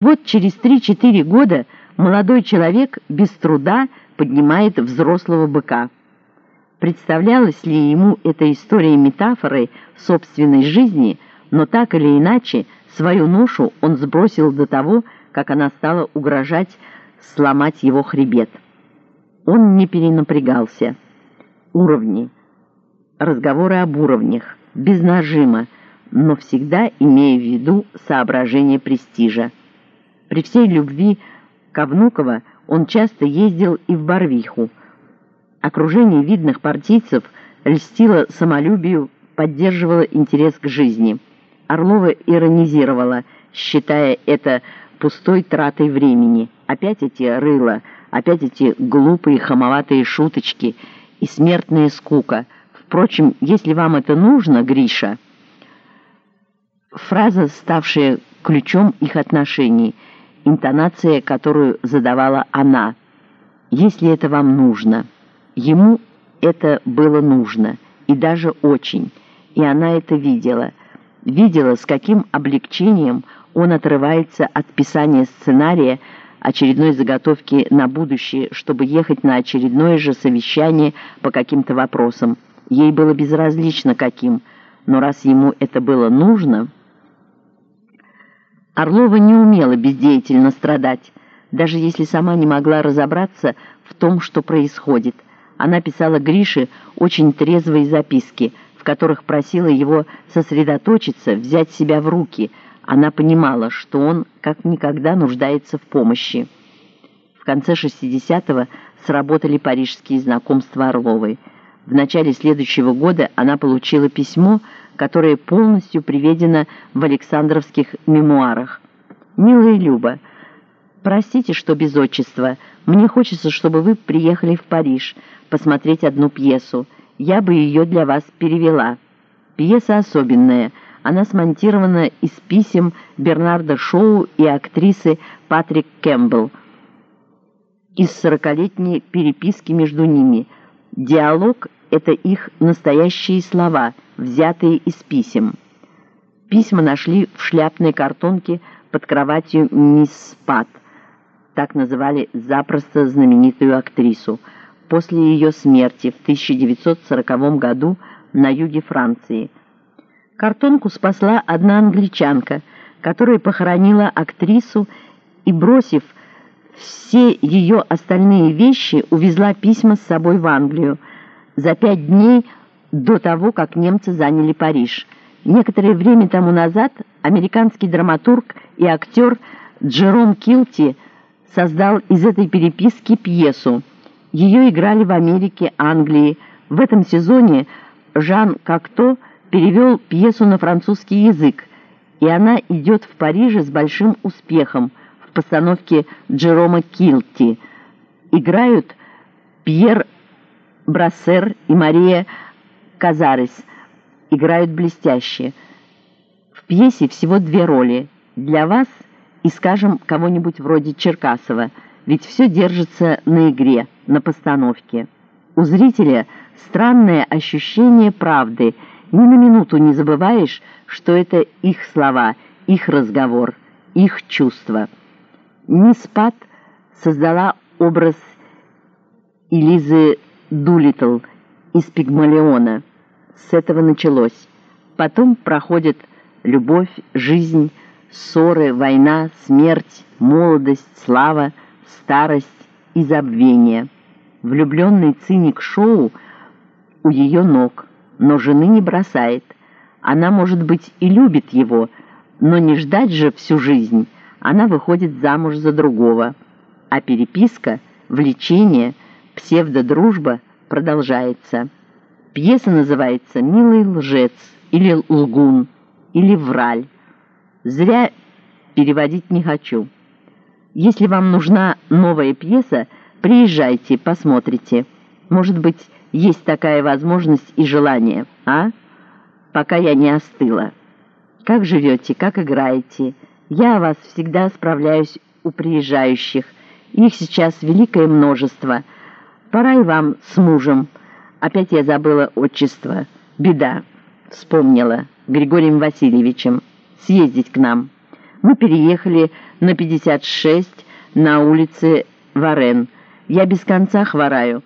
Вот через 3-4 года молодой человек без труда поднимает взрослого быка. Представлялась ли ему эта история метафорой собственной жизни, но так или иначе свою ношу он сбросил до того, как она стала угрожать сломать его хребет. Он не перенапрягался. Уровни. Разговоры об уровнях. Без нажима, но всегда имея в виду соображение престижа. При всей любви к Внуково он часто ездил и в Барвиху. Окружение видных партийцев льстило самолюбию, поддерживало интерес к жизни. Орлова иронизировала, считая это пустой тратой времени. Опять эти рыла, опять эти глупые хамоватые шуточки и смертная скука. Впрочем, если вам это нужно, Гриша... Фраза, ставшая ключом их отношений – интонация, которую задавала она. «Если это вам нужно». Ему это было нужно, и даже очень, и она это видела. Видела, с каким облегчением он отрывается от писания сценария, очередной заготовки на будущее, чтобы ехать на очередное же совещание по каким-то вопросам. Ей было безразлично каким, но раз ему это было нужно... Орлова не умела бездеятельно страдать, даже если сама не могла разобраться в том, что происходит. Она писала Грише очень трезвые записки, в которых просила его сосредоточиться, взять себя в руки. Она понимала, что он как никогда нуждается в помощи. В конце 60-го сработали парижские знакомства Орловой. В начале следующего года она получила письмо, которое полностью приведено в Александровских мемуарах. «Милая Люба, простите, что без отчества. Мне хочется, чтобы вы приехали в Париж посмотреть одну пьесу. Я бы ее для вас перевела. Пьеса особенная. Она смонтирована из писем Бернарда Шоу и актрисы Патрик Кэмпбелл из сорокалетней переписки между ними. Диалог — это их настоящие слова, взятые из писем. Письма нашли в шляпной картонке под кроватью мисс Пат, так называли запросто знаменитую актрису, после ее смерти в 1940 году на юге Франции. Картонку спасла одна англичанка, которая похоронила актрису и, бросив все ее остальные вещи, увезла письма с собой в Англию за пять дней до того, как немцы заняли Париж. Некоторое время тому назад американский драматург и актер Джером Килти создал из этой переписки пьесу. Ее играли в Америке, Англии. В этом сезоне Жан Кокто перевел пьесу на французский язык, и она идет в Париже с большим успехом в постановке Джерома Килти. Играют Пьер Брассер и Мария Казарес играют блестяще. В пьесе всего две роли – для вас и, скажем, кого-нибудь вроде Черкасова, ведь все держится на игре, на постановке. У зрителя странное ощущение правды, ни на минуту не забываешь, что это их слова, их разговор, их чувства. Мисс Пат создала образ Элизы Дулитл из Пигмалиона. С этого началось. Потом проходит любовь, жизнь, ссоры, война, смерть, молодость, слава, старость и забвение. Влюбленный циник Шоу у ее ног, но жены не бросает. Она, может быть, и любит его, но не ждать же всю жизнь. Она выходит замуж за другого. А переписка, влечение – псевдодружба продолжается. Пьеса называется «Милый лжец» или «Лгун» или «Враль». Зря переводить не хочу. Если вам нужна новая пьеса, приезжайте, посмотрите. Может быть, есть такая возможность и желание, а? Пока я не остыла. Как живете, как играете? Я о вас всегда справляюсь у приезжающих. Их сейчас великое множество – Пора и вам с мужем. Опять я забыла отчество. Беда. Вспомнила. Григорием Васильевичем. Съездить к нам. Мы переехали на 56 на улице Варен. Я без конца хвораю.